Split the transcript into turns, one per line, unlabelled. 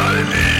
I leave.